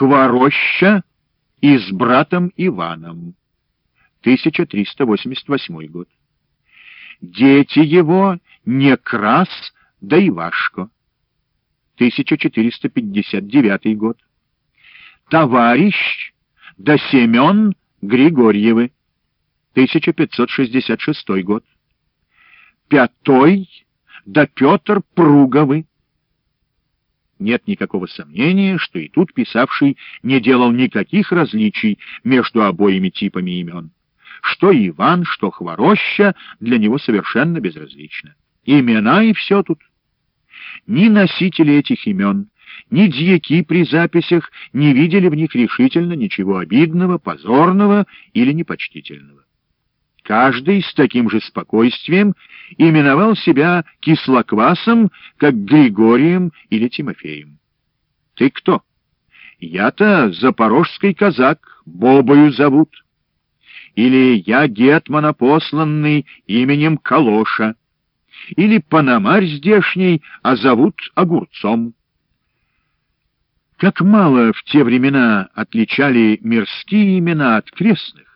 Хвороща и с братом Иваном. 1388 год. Дети его Некрас да Ивашко. 1459 год. Товарищ да Семен Григорьевы. 1566 год. Пятой да Петр Пруговы. Нет никакого сомнения, что и тут писавший не делал никаких различий между обоими типами имен. Что Иван, что Хвороща для него совершенно безразлично. Имена и все тут. Ни носители этих имен, ни дьяки при записях не видели в них решительно ничего обидного, позорного или непочтительного. Каждый с таким же спокойствием именовал себя кислоквасом, как Григорием или Тимофеем. «Ты кто?» «Я-то запорожский казак, Бобою зовут» или «Я гетмана посланный именем Калоша», или «Панамарь здешний, а зовут Огурцом». Как мало в те времена отличали мирские имена от крестных,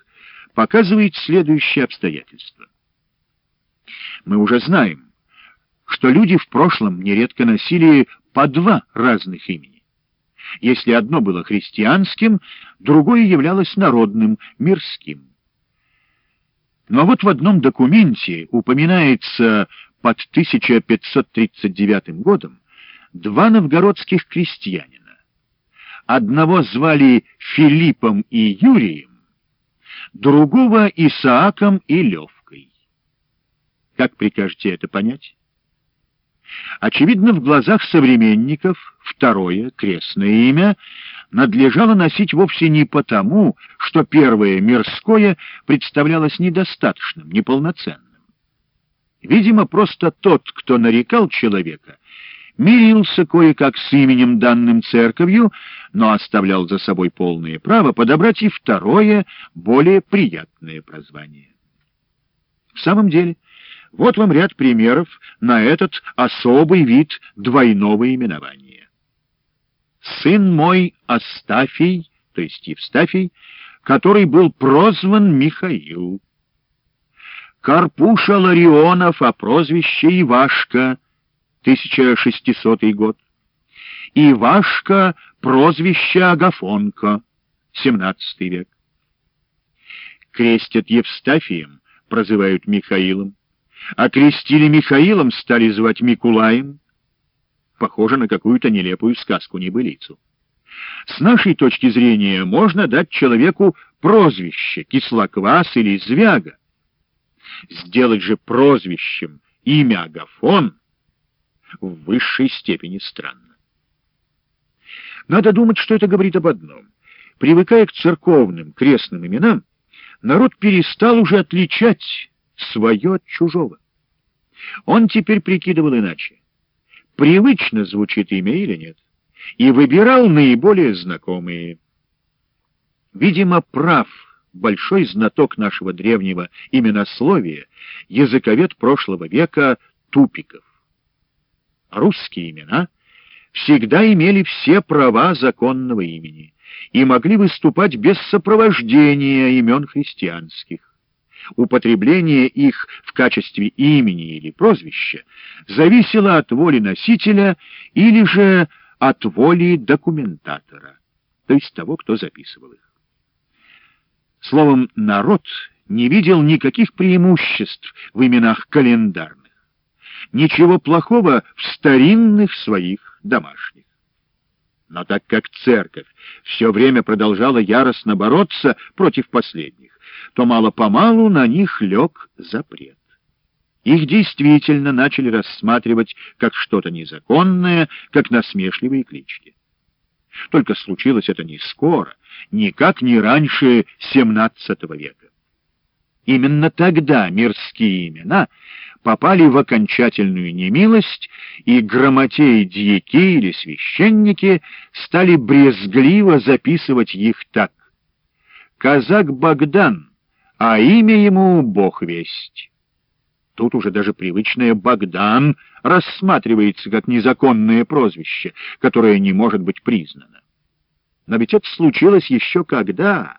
показывает следующее обстоятельство. Мы уже знаем, что люди в прошлом нередко носили по два разных имени. Если одно было христианским, другое являлось народным, мирским. Но вот в одном документе упоминается под 1539 годом два новгородских крестьянина. Одного звали Филиппом и Юрием, другого Исааком и Левкой. Как прикажете это понять? Очевидно, в глазах современников второе, крестное имя, надлежало носить вовсе не потому, что первое, мирское, представлялось недостаточным, неполноценным. Видимо, просто тот, кто нарекал человека, мирился кое-как с именем, данным церковью, но оставлял за собой полное право подобрать и второе, более приятное прозвание. В самом деле, вот вам ряд примеров на этот особый вид двойного именования. Сын мой Астафий, то есть Евстафий, который был прозван Михаил. Карпуша Ларионов, а прозвище Ивашка, 1600 год. Ивашка, прозвище Агафонка, 17 век. Крестят Евстафием, прозывают Михаилом. Окрестили Михаилом, стали звать Микулаем. Похоже на какую-то нелепую сказку-небылицу. С нашей точки зрения можно дать человеку прозвище, кислоквас или звяга. Сделать же прозвищем имя Агафон в высшей степени странно. Надо думать, что это говорит об одном. Привыкая к церковным крестным именам, народ перестал уже отличать свое от чужого. Он теперь прикидывал иначе. Привычно звучит имя или нет, и выбирал наиболее знакомые. Видимо, прав большой знаток нашего древнего именословия, языковед прошлого века Тупиков. Русские имена всегда имели все права законного имени и могли выступать без сопровождения имен христианских употребление их в качестве имени или прозвища зависело от воли носителя или же от воли документатора, то есть того, кто записывал их. Словом, народ не видел никаких преимуществ в именах календарных, ничего плохого в старинных своих домашних. Но так как церковь все время продолжала яростно бороться против последних, то мало-помалу на них лег запрет. Их действительно начали рассматривать как что-то незаконное, как насмешливые клички. Только случилось это не скоро, никак не раньше XVII века. Именно тогда мирские имена попали в окончательную немилость, и грамотеи, дьяки или священники стали брезгливо записывать их так. «Казак Богдан», а имя ему Бог весть. Тут уже даже привычное «Богдан» рассматривается как незаконное прозвище, которое не может быть признано. Но ведь это случилось еще когда?